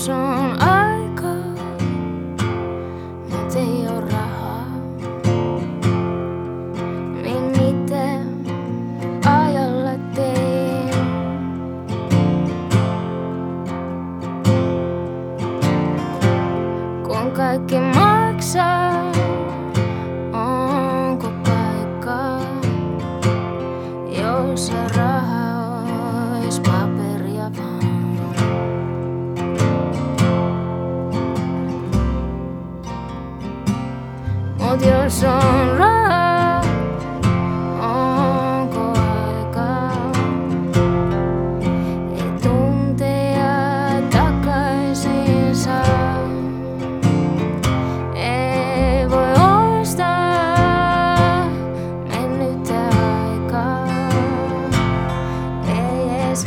joskus on aikaa, mut ei oo rahaa. Niin mitä ajalla teen? Kun kaikki maksaa. sonra onko aikaa ei tunteja takaisin saa. Ei voi ostaa mennyttä aikaa, ei edes.